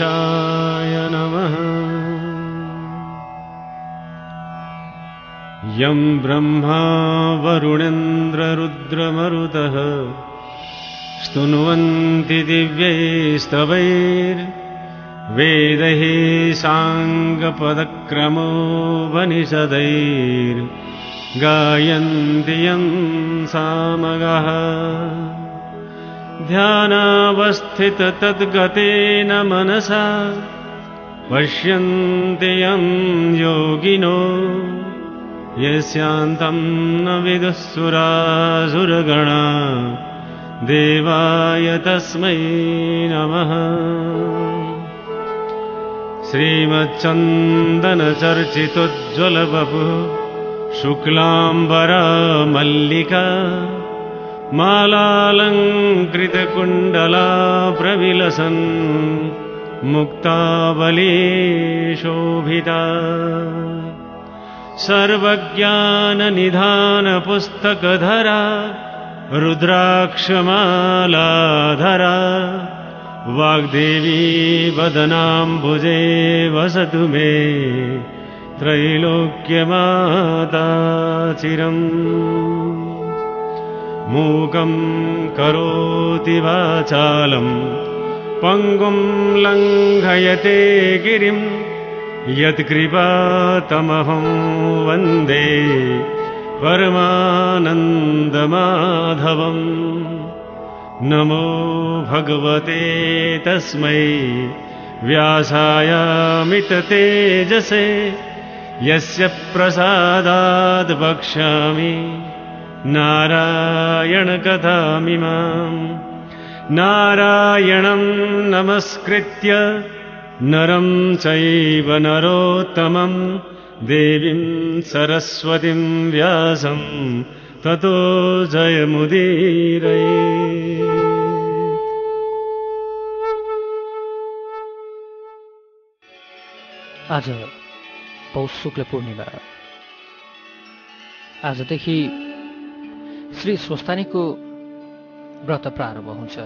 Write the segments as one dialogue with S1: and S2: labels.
S1: गणेशाय नमः। यं ब्रह्मा वरुणेन्द्ररुद्रमरुतः स्तुन्वन्ति दिव्यैस्तवैर्वेदैः साङ्गपदक्रमोपनिषदैर्गायन्ति यं सामगः ध्यानावस्थिततद्गतेन मनसा पश्यन्ति यं योगिनो यस्यान्तं न विदुःसुरासुरगणा देवाय तस्मै नमः। श्रीमच्चन्दनचर्चितोज्ज्वलबपुः शुक्लाम्बरा मल्लिका मालालङ्कृतकुण्डला प्रविलसन् मुक्तावली शोभिता सर्वज्ञाननिधानपुस्तकधरा रुद्राक्षमालाधरा वाग्देवी वदनाम्बुजे वसतु मे त्रैलोक्यमाता चिरम् मूकं करोति वाचालम् पङ्गुं लङ्घयते गिरिम् यत्कृपातमहं वन्दे परमानन्दमाधवम्। नमो भगवते तस्मै व्यासायामिततेजसे यस्य प्रसादाद् वक्ष्यामि नारायणकथामिमाम् नारायणं नमस्कृत्य नरं चैव नरोत्तमं देवीं सरस्वतीं व्यासं ततो जयमुदीरये।
S2: आज पौष शुक्ल पूर्णिमा। आजदेखि श्री स्वस्तानीको व्रत प्रारम्भ हुन्छ।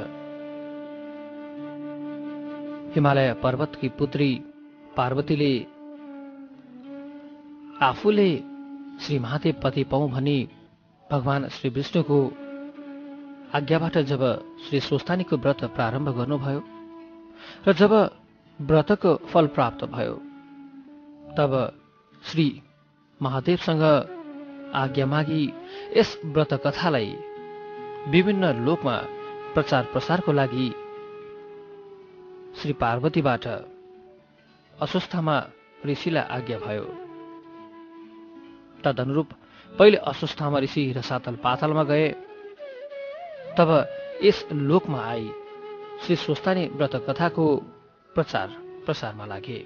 S2: हिमालय पर्वतकी पुत्री पार्वतीले आफूले श्री महादेव पति पाउँ भनी भगवान श्री विष्णुको आज्ञाबाट जब श्री स्वस्तानीको व्रत प्रारम्भ गर्नुभयो र जब व्रतको फल प्राप्त भयो तब श्री महादेवसँग आज्ञा मागी यस व्रत कथालाई विभिन्न लोकमा प्रचार प्रसारको लागि श्री पार्वतीबाट अस्वस्थमा ऋषिलाई आज्ञा भयो। तदनुरूप पहिले अस्वस्थामा ऋषि रसातल पातालमा गए तब यस लोकमा आई श्री स्वस्तानी व्रत कथाको प्रचार प्रसारमा लागे।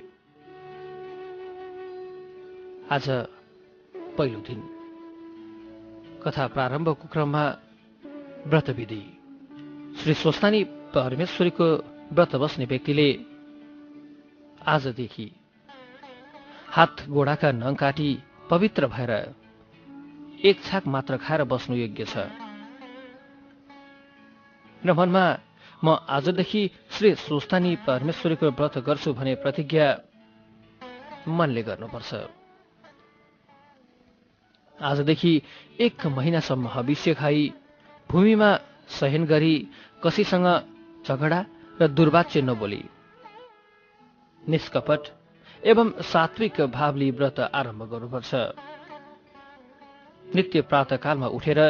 S2: आज पहिलो दिन। कथा प्रारम्भको क्रममा व्रतविधि श्री स्वस्तानी परमेश्वरीको व्रत बस्ने व्यक्तिले आजदेखि हात गोडाका नङ काटी पवित्र भएर एक छाक मात्र खाएर बस्नु योग्य छ। र मनमा म आजदेखि श्री स्वस्तानी परमेश्वरीको व्रत गर्छु भने प्रतिज्ञा मनले गर्नुपर्छ। आजदेखि एक महिनासम्म हविष्य खाई भूमिमा सहन गरी कसैसँग झगडा र दुर्वाच्य नबोली। निष्कपट एवं सात्विक भावले व्रत आरम्भ गर्नुपर्छ। नित्य प्रातकालमा उठेर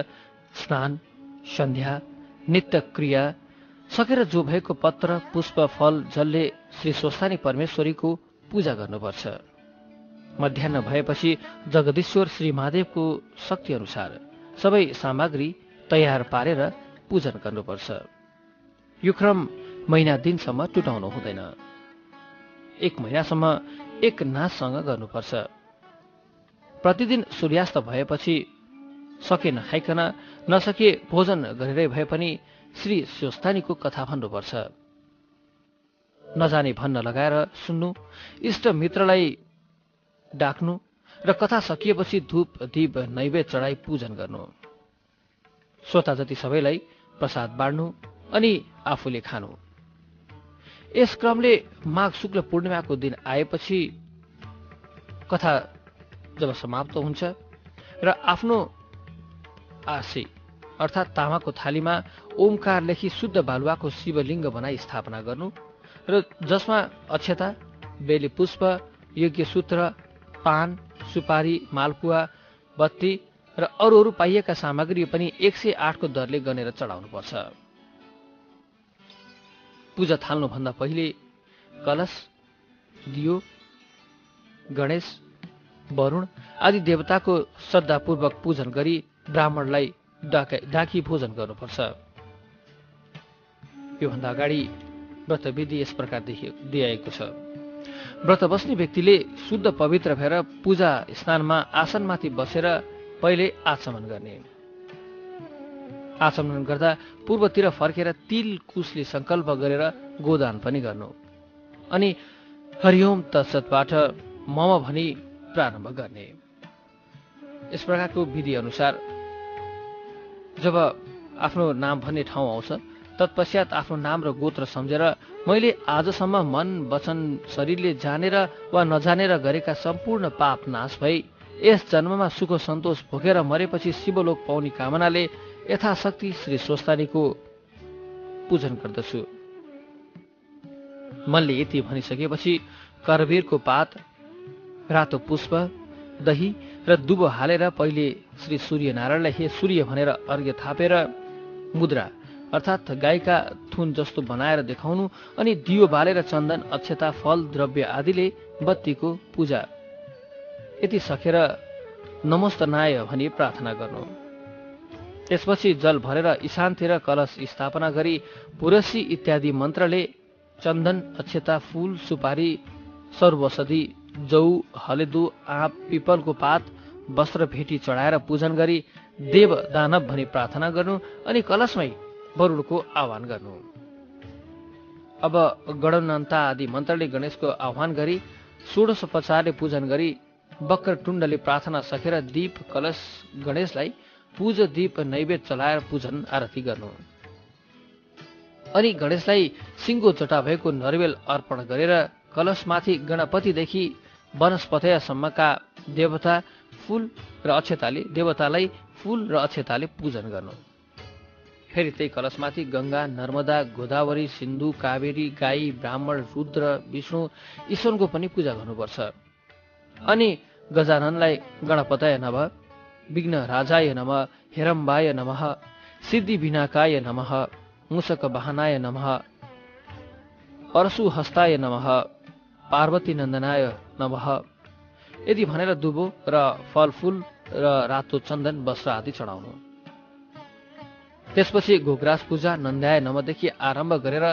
S2: स्नान सन्ध्या नित्य क्रिया सकेर जो भएको पत्र पुष्प फल जलले श्री स्वस्तानी परमेश्वरीको पूजा गर्नुपर्छ। मध्याह भएपछि जगदीश्वर श्री महादेवको शक्ति अनुसार सबै सामग्री तयार पारेर पूजन गर्नुपर्छ। यो क्रम महिना दिनसम्म टुटाउनु हुँदैन। एक महिनासम्म एक नाचसँग गर्नुपर्छ। प्रतिदिन सूर्यास्त भएपछि सके नखाइकन नसके भोजन गरेरै भए पनि श्री स्वस्थानीको कथा भन्नुपर्छ। नजाने भन्न लगाएर सुन्नु इष्ट मित्रलाई डाक्नु र कथा सकिएपछि धूप दीप नैवेद चढाई पूजन गर्नु। श्रोता जति सबैलाई प्रसाद बाँड्नु अनि आफूले खानु। यस क्रमले माघ शुक्ल पूर्णिमाको दिन आएपछि कथा जब समाप्त हुन्छ र आफ्नो आशी अर्थात् तामाको थालीमा ओमकार लेखी शुद्ध बालुवाको शिवलिङ्ग बनाई स्थापना गर्नु र जसमा अक्षता बेली पुष्प यज्ञ सूत्र पान सुपारी मालपुवा बत्ती र अरू अरू पाइएका सामग्री पनि एक सय आठको दरले गनेर चढाउनुपर्छ। पूजा थाल्नुभन्दा पहिले कलश दियो गणेश वरुण आदि देवताको श्रद्धापूर्वक पूजन गरी ब्राह्मणलाई डाकी भोजन गर्नुपर्छ। योभन्दा अगाडि व्रतविधि यस प्रकार दिइएको छ। व्रत बस्ने व्यक्तिले शुद्ध पवित्र भएर पूजा स्थानमा आसनमाथि बसेर पहिले आचमन गर्ने। आचमन गर्दा पूर्वतिर फर्केर तिल कुशले सङ्कल्प गरेर गोदान पनि गर्नु। अनि हरिओम तत्सतबाट मम भनी प्रारम्भ गर्ने। यस प्रकारको विधि अनुसार जब आफ्नो नाम भन्ने ठाउँ आउँछ तत्पश्चात आफ्नो नाम र गोत्र सम्झेर मैले आजसम्म मन वचन शरीरले जानेर वा नजानेर गरेका सम्पूर्ण पाप नाश भई यस जन्ममा सुख सन्तोष भोगेर मरेपछि शिवलोक पाउने कामनाले यथाशक्ति श्री स्वस्तानीको पूजन गर्दछु। मनले यति भनिसकेपछि करवीरको पात रातो पुष्प दही र दुबो हालेर पहिले श्री सूर्यनारायणलाई हे सूर्य भनेर अर्घ्य थापेर मुद्रा अर्थात् गाईका थुन जस्तो बनाएर देखाउनु अनि दियो बालेर चन्दन अक्षता फल द्रव्य आदिले बत्तीको पूजा। यति सकेर नमस्त नाय भनी प्रार्थना गर्नु। त्यसपछि जल भरेर इशानतिर कलश स्थापना गरी पुरसी इत्यादि मन्त्रले चन्दन अक्षता फूल सुपारी सर्वसदी जौ हलेदु आँप पिपलको पात वस्त्र भेटी चढाएर पूजन गरी देव दानव भनी प्रार्थना गर्नु अनि कलशमै वरुणको आह्वान गर्नु। अब गणनन्ता आदि मन्त्रले गणेशको आह्वान गरी षोडशोपचारले पूजन गरी वक्र टुण्डले प्रार्थना सकेर दीप कलश गणेशलाई पूज दीप नैवेद्य चलाएर पूजन आरती गर्नु। अनि गणेशलाई सिङ्गो चटा भएको नरिवेल अर्पण गरेर कलशमाथि गणपतिदेखि वनस्पतयसम्मका देवता फूल र अक्षताले देवतालाई फूल र अक्षताले पूजन गर्नु। फेरि त्यही कलशमाथि गङ्गा नर्मदा गोदावरी सिन्धु कावेरी गाई ब्राह्मण रुद्र विष्णु ईश्वरको पनि पूजा गर्नुपर्छ। अनि गजाननलाई गणपतय नभ विघ्न राजाय नम हेरम्बाय नम सिद्धि विनाकाय नम मुसक वाहनाय नम परशु हस्ताय नम पार्वती नन्दनाय नम। यदि भनेर दुबो र फलफूल र रातो चन्दन वस्त्र आदि चढाउनु। त्यसपछि घोग्रास पूजा नन्द्याय नमदेखि आरम्भ गरेर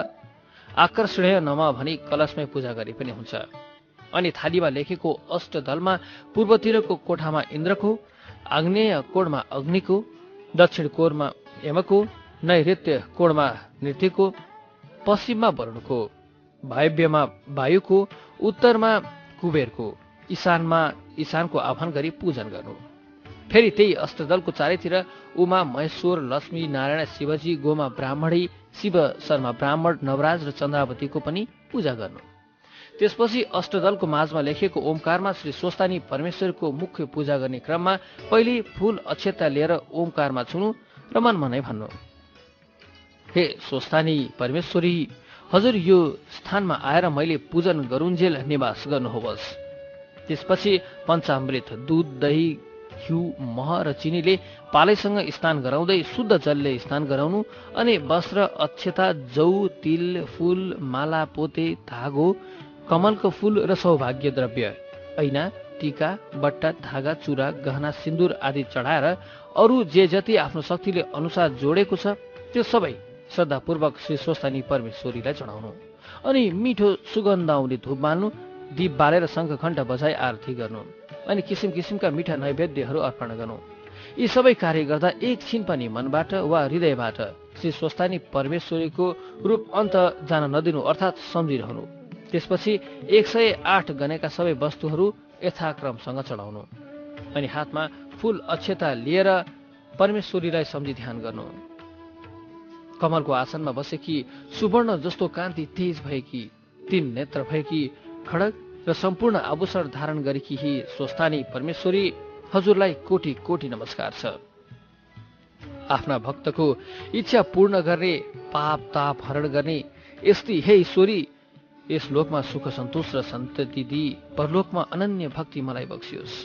S2: आकर्षणीय नम भनी कलशमै पूजा गरे पनि हुन्छ। अनि थालीमा लेखेको अष्टदलमा पूर्वतिरको कोठामा इन्द्रको आग्नेय कोणमा अग्निको दक्षिण कोरमा यमको नैऋत्य कोणमा नृत्यको पश्चिममा वरुणको वायव्यमा वायुको उत्तरमा कुबेरको ईशानमा ईशानको आह्वान गरी पूजन गर्नु। फेरि त्यही अष्टदलको चारैतिर उमा महेश्वर लक्ष्मी नारायण शिवजी गोमा ब्राह्मणी शिव शर्मा ब्राह्मण नवराज र चन्द्रावतीको पनि पूजा गर्नु। त्यसपछि अष्टदलको माझमा लेखिएको ओमकारमा श्री स्वस्तानी परमेश्वरको मुख्य पूजा गर्ने क्रममा पहिले फूल अक्षता लिएर ओमकारमा छुनु र मनमा नै भन्नु। हे स्वस्तानी परमेश्वरी हजुर यो स्थानमा आएर मैले पूजन गरुन्जेल निवास गर्नुहोस्। त्यसपछि पञ्चामृत दुध दही घिउ मह र चिनीले पालैसँग स्नान गराउँदै शुद्ध जलले स्नान गराउनु अनि वस्त्र अक्षता जौ तिल फूल माला पोते धागो कमलको फूल र सौभाग्य द्रव्य ऐना टिका बट्टा धागा चुरा गहना सिन्दुर आदि चढाएर अरू जे जति आफ्नो शक्तिले अनुसार जोडेको छ त्यो सबै श्रद्धापूर्वक श्री स्वस्तानी परमेश्वरीलाई चढाउनु। अनि मिठो सुगन्ध आउने धुप बाल्नु दीप बालेर शङ्खण्ड बजाई आरती गर्नु अनि किसिम किसिमका मिठा नैवेद्यहरू अर्पण गर्नु। यी सबै कार्य गर्दा एकछिन पनि मनबाट वा हृदयबाट श्री स्वस्तानी परमेश्वरीको रूप अन्त जान नदिनु अर्थात् सम्झिरहनु त्यसपछि एक सय आठ गनेका सबै वस्तुहरू यथाक्रमसँग चढाउनु अनि हातमा फूल अक्षता लिएर परमेश्वरीलाई सम्झी ध्यान गर्नु। कमलको आसनमा बसेकी सुवर्ण जस्तो कान्ति तेज भएकी तीन नेत्र भएकी खडक र सम्पूर्ण आभूषण धारण गरेकी ही स्वस्थानी परमेश्वरी हजुरलाई कोटी कोटी नमस्कार छ। आफ्ना भक्तको इच्छा पूर्ण गर्ने पाप ताप हरण गर्ने यस्ती हे ईश्वरी यस लोकमा सुख सन्तोष र सन्तति दिई परलोकमा अनन्य भक्ति मलाई बक्सियोस्।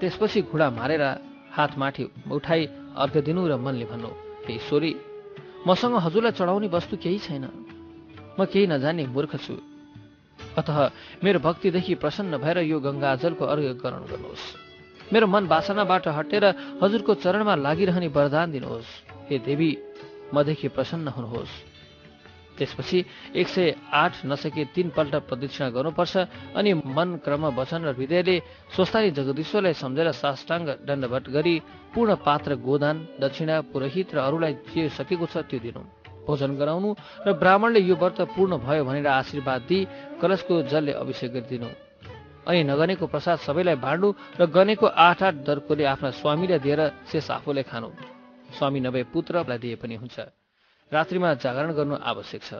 S2: त्यसपछि घुँडा मारेर हात माथि उठाई अर्घ दिनु र मनले भन्नु हे ईश्वरी मसँग हजुरलाई चढाउने वस्तु केही छैन। म केही नजाने मूर्ख छु। अत मेरो भक्तिदेखि प्रसन्न भएर यो गङ्गाजलको अर्घ ग्रहण गर्नुहोस्। मेरो मन वासनाबाट हटेर हजुरको चरणमा लागिरहने वरदान दिनुहोस्। हे देवी मदेखि प्रसन्न हुनुहोस्। त्यसपछि एक सय आठ नसके तीनपल्ट प्रदक्षिणा गर्नुपर्छ अनि मन क्रम वचन र हृदयले स्वस्थानी जगदीश्वरलाई सम्झेर साष्टाङ्ग दण्डवट गरी पूर्ण पात्र गोदान दक्षिणा पुरोहित र अरूलाई जे सकेको छ त्यो दिनु। भोजन गराउनु र ब्राह्मणले यो व्रत पूर्ण भयो भनेर आशीर्वाद दिई कलशको जलले अभिषेक गरिदिनु। अनि नगनेको प्रसाद सबैलाई बाँड्नु र गनेको आठ आठ दर्कोले आफ्ना स्वामीलाई दिएर शेष आफूले खानु। स्वामी नभए पुत्रलाई दिए पनि हुन्छ। रात्रिमा जागरण गर्नु आवश्यक छ।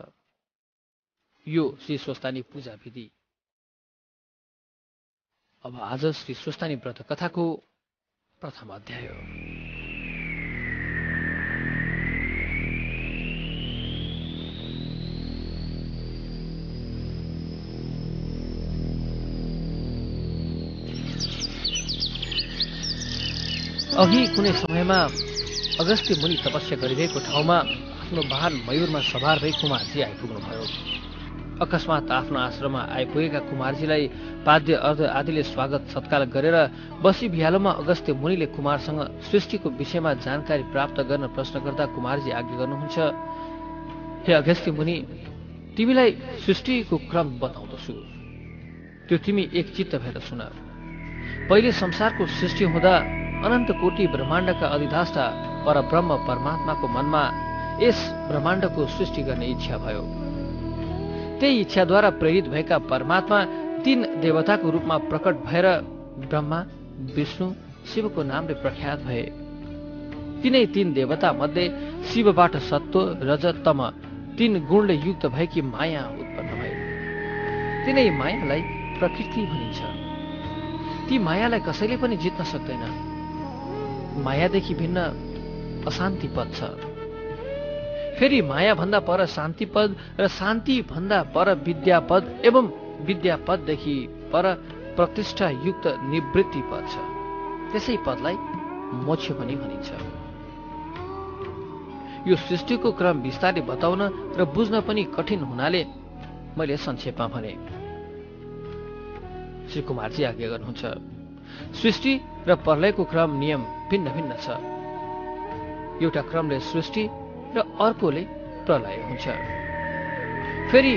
S2: यो श्री स्वस्तानी पूजा विधि। अब आज श्री स्वस्तानी व्रत कथाको प्रथम अध्याय हो। अघि कुनै समयमा अगस्त्य मुनि तपस्या गरिरहेको ठाउँमा आफ्नो वाहन मयूरमा सवार भई कुमारजी आइपुग्नुभयो। अकस्मात आफ्नो आश्रममा आइपुगेका कुमारजीलाई पाद्य अर्ध आदिले स्वागत सत्कार गरेर बसी बिहालोमा अगस्त्य मुनिले कुमारसँग सृष्टिको विषयमा जानकारी प्राप्त गर्न प्रश्न गर्दा कुमारजी आज्ञा गर्नुहुन्छ हे अगस्त्य मुनि तिमीलाई सृष्टिको क्रम बताउँदछु। त्यो तिमी एक चित्त भएर सुन। पहिले संसारको सृष्टि हुँदा अनन्त कोटि ब्रह्माण्डका अधिधाष्टा परब्रह्म परमात्माको मनमा यस ब्रह्माण्डको सृष्टि गर्ने इच्छा भयो। त्यही इच्छाद्वारा प्रेरित भएका परमात्मा तीन देवताको रूपमा प्रकट भएर ब्रह्मा विष्णु शिवको नामले प्रख्यात भए। तिनै तीन देवता मध्ये शिवबाट सत्व रज तम तीन गुणले युक्त भएकी माया उत्पन्न भए। तिनै मायालाई प्रकृति भनिन्छ। ती मायालाई कसैले पनि जित्न सक्दैन। मायादेखि भिन्न अशान्ति पद छ। फेरि माया भन्दा पर शान्ति पद र शान्ति भन्दा पर विद्यापद एवं विद्यापददेखि पर प्रतिष्ठा युक्त निवृत्ति पद छ। त्यसै पदलाई मोक्ष पनि भनिन्छ। यो सृष्टिको क्रम विस्तारै बताउन र बुझ्न पनि कठिन हुनाले मैले संक्षेपमा भने श्री कुमारजी आज्ञा गर्नुहुन्छ। सृष्टि र प्रलयको क्रम नियम भिन्न भिन्न छ। एउटा क्रमले सृष्टि र अर्कोले प्रलय हुन्छ। फेरि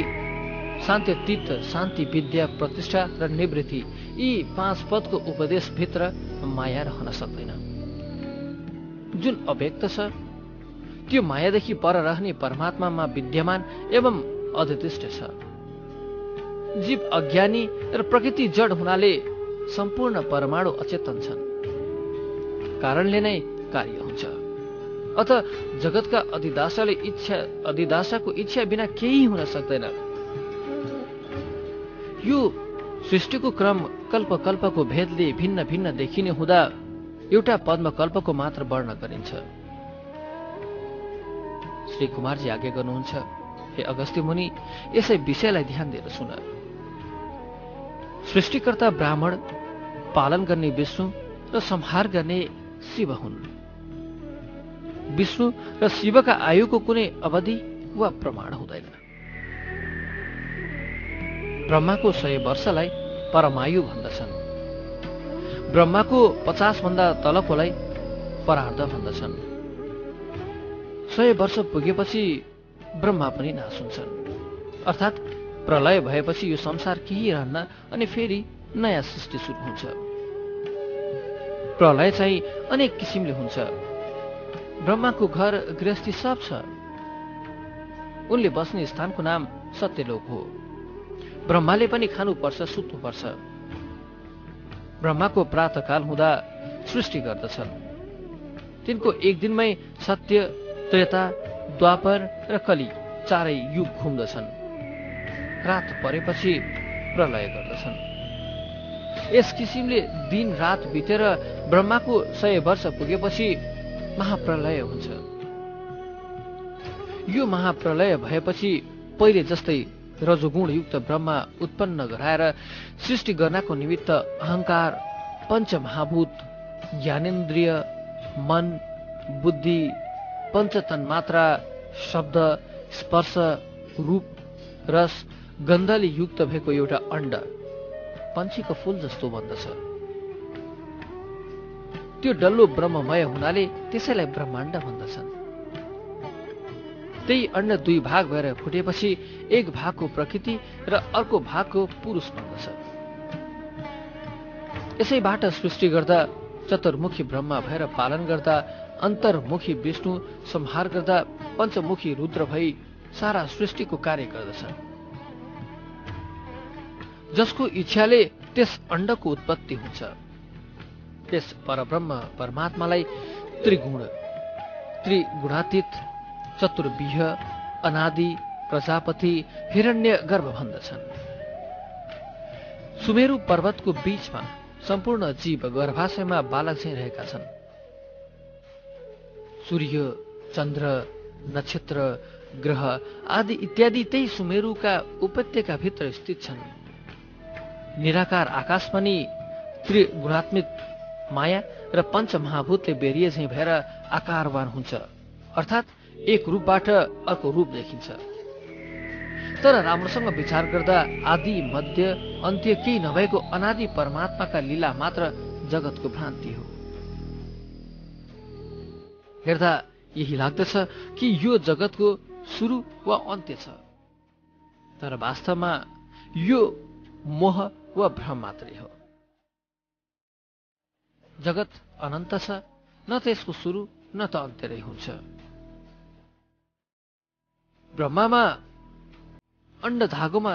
S2: शान्ति तीर्थ शान्ति विद्या प्रतिष्ठा र निवृत्ति यी पाँच पदको उपदेशभित्र माया रहन सक्दैन। जुन अव्यक्त छ त्यो मायादेखि पर रहने परमात्मामा विद्यमान एवं अधिष्ठ छ। जीव अज्ञानी र प्रकृति जड हुनाले सम्पूर्ण परमाणु अचेतन छन्। कारणले नै कार्य हुन्छ। अत जगतका अधिदासाले इच्छा अधिदासाको इच्छा बिना केही हुन सक्दैन। यो सृष्टिको क्रम कल्प कल्पको भेदले भिन्न भिन्न देखिने हुँदा एउटा पद्म कल्पको मात्र वर्ण गरिन्छ। श्री कुमारजी आज्ञा गर्नुहुन्छ हे अगस्त्य मुनि यसै विषयलाई ध्यान दिएर सुन। सृष्टिकर्ता ब्राह्मण पालन गर्ने विष्णु र संहार गर्ने शिव हुन्। विष्णु र शिवका आयुको कुनै अवधि वा प्रमाण हुँदैन। ब्रह्माको सय वर्षलाई परमायु भन्दछन्। ब्रह्माको पचास भन्दा तलकोलाई परार्ध भन्दछन्। सय वर्ष पुगेपछि ब्रह्मा पनि नाश हुन्छन् अर्थात् प्रलय भएपछि यो संसार केही रहन्न अनि फेरि नयाँ सृष्टि सुरु हुन्छ। प्रलय चाहिँ अनेक किसिमले हुन्छ। ब्रह्माको घर गृहस्थी सब छ। उनले बस्ने स्थानको नाम सत्यलोक हो। ब्रह्माले पनि खानुपर्छ सुत्नुपर्छ ब्रह्माको प्रातकाल हुँदा सृष्टि गर्दछन्। तिनको एक दिनमै सत्य त्रेता द्वापर र कली चारै युग घुम्दछन्। रात परेपछि प्रलय गर्दछन्। यस किसिमले दिन रात बितेर ब्रह्माको सय वर्ष पुगेपछि महाप्रलय हुन्छ। यो महाप्रलय भएपछि पहिले जस्तै रजोगुणयुक्त ब्रह्मा उत्पन्न गराएर सृष्टि गर्नको निमित्त अहङ्कार पञ्चमहाभूत ज्ञानेन्द्रिय मन बुद्धि पञ्चतन मात्रा शब्द स्पर्श रूप रस गन्धले युक्त भएको एउटा अण्ड पन्छीको फूल जस्तो बन्दछ। त्यो डल्लो ब्रह्ममय हुनाले त्यसैलाई ब्रह्माण्ड भन्दछन्। त्यही अण्ड दुई भाग भएर फुटेपछि एक भागको प्रकृति र अर्को भागको पुरुष बन्दछ। यसैबाट सृष्टि गर्दा चतुर्मुखी ब्रह्मा भएर पालन गर्दा अन्तर्मुखी विष्णु संहार गर्दा पञ्चमुखी रुद्र भई सारा सृष्टिको कार्य गर्दछ जसको इच्छाले त्यस अण्डको उत्पत्ति हुन्छ। त्यस परब्रह्म परमात्मालाई त्रिगुण त्रिगुणातीत चतुर्विह अनादि प्रजापति हिरण्य गर्भ भन्दछन् सुमेरु पर्वतको बीचमा सम्पूर्ण जीव गर्भाशयमा बालक चाहिँ रहेका छन्। सूर्य चन्द्र नक्षत्र ग्रह आदि इत्यादि त्यही सुमेरुका उपत्यकाभित्र स्थित छन्। निराकार आकाश पनि त्रिगुणात्मिक माया र पञ्चमहाभूतले बेरिए चाहिँ भएर आकारवान हुन्छ। अर्थात् एक रूपबाट अर्को रूप देखिन्छ। तर राम्रोसँग विचार गर्दा आदि मध्य अन्त्य केही नभएको अनादि परमात्माका लीला मात्र जगतको भ्रान्ति हो। हेर्दा यही लाग्दछ कि यो जगतको सुरु वा अन्त्य छ। तर वास्तवमा यो मोह वा भ्रम मात्रै हो। जगत अनन्त छ न त यसको सुरु न त अन्त्य हुन्छ। ब्रह्मामा अण्ड धागोमा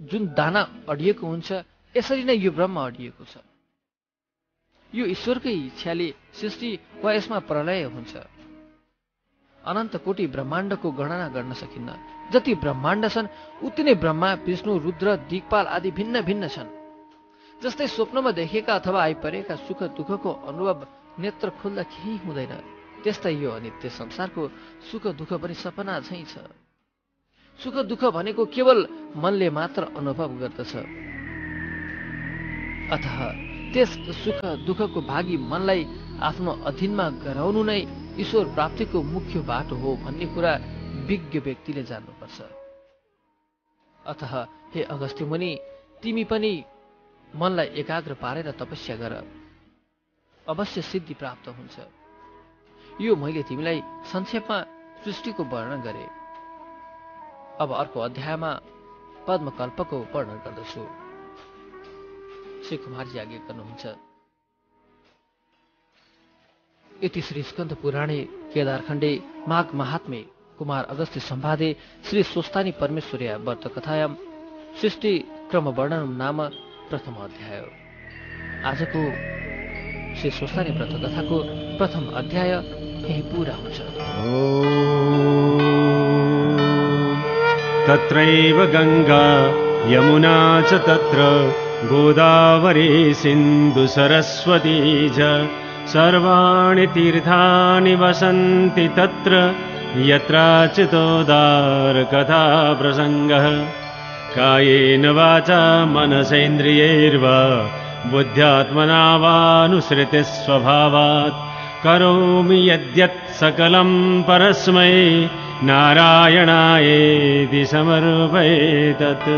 S2: जुन दाना अडिएको हुन्छ यसरी नै यो ब्रह्म अडिएको छ। यो ईश्वरकै इच्छाले सृष्टि वा यसमा प्रलय हुन्छ। अनन्त कोटि ब्रह्माण्डको गणना गर्न सकिन्न। जति ब्रह्माण्ड छन् उति नै ब्रह्मा विष्णु रुद्र दिगपाल आदि भिन्न भिन्न छन्। जस्तै स्वप्नमा देखेका अथवा आइपरेका सुख दुःखको अनुभव नेत्र खोल्दा केही हुँदैन। त्यस्तै यो अनित्य संसारको सुख दुःख पनि सपना झै छ। सुख दुःख भनेको केवल मनले मात्र अनुभव गर्दछ। अथ त्यस सुख दुःखको भागी मनलाई आफ्नो अधीनमा गराउनु नै ईश्वर प्राप्तिको मुख्य बाटो हो भन्ने कुरा विज्ञ व्यक्तिले जान्नुपर्छ। अथ हे अगस्त्य मुनि तिमी पनि मनलाई एकाग्र पारेर तपस्या गर। अवश्य सिद्धि प्राप्त हुन्छ। यो मैले तिमीलाई संक्षेपमा सृष्टिको वर्णन गरे। अब अर्को अध्यायमा पद्मकल्पको वर्णन गर्दछु। श्री कुमारजी आज्ञा गर्नुहुन्छ। यति श्री स्कन्द पुराणे केदारखण्डे माघ महात्मे कुमार अगस्त्य सम्वादे श्री स्वस्तानी परमेश्वर्या व्रत कथायाम सृष्टि क्रम वर्णन नाम प्रथम अध्याय। आजको श्री स्वस्तानी व्रत कथाको प्रथम अध्याय यही पूरा हुन्छ।
S1: तत्रैव गङ्गा यमुना च तत्र गोदावरी सिन्धु सरस्वती च सर्वाणि तीर्थानि वसन्ति तत्र। यत्राचितोदारकथा प्रसङ्गः कायेन वाचा मनसेन्द्रियैर्वा बुद्ध्यात्मना वानुसृतिस्वभावात् करोमि यद्यत् सकलं परस्मै नारायणायेति समर्पयेतत्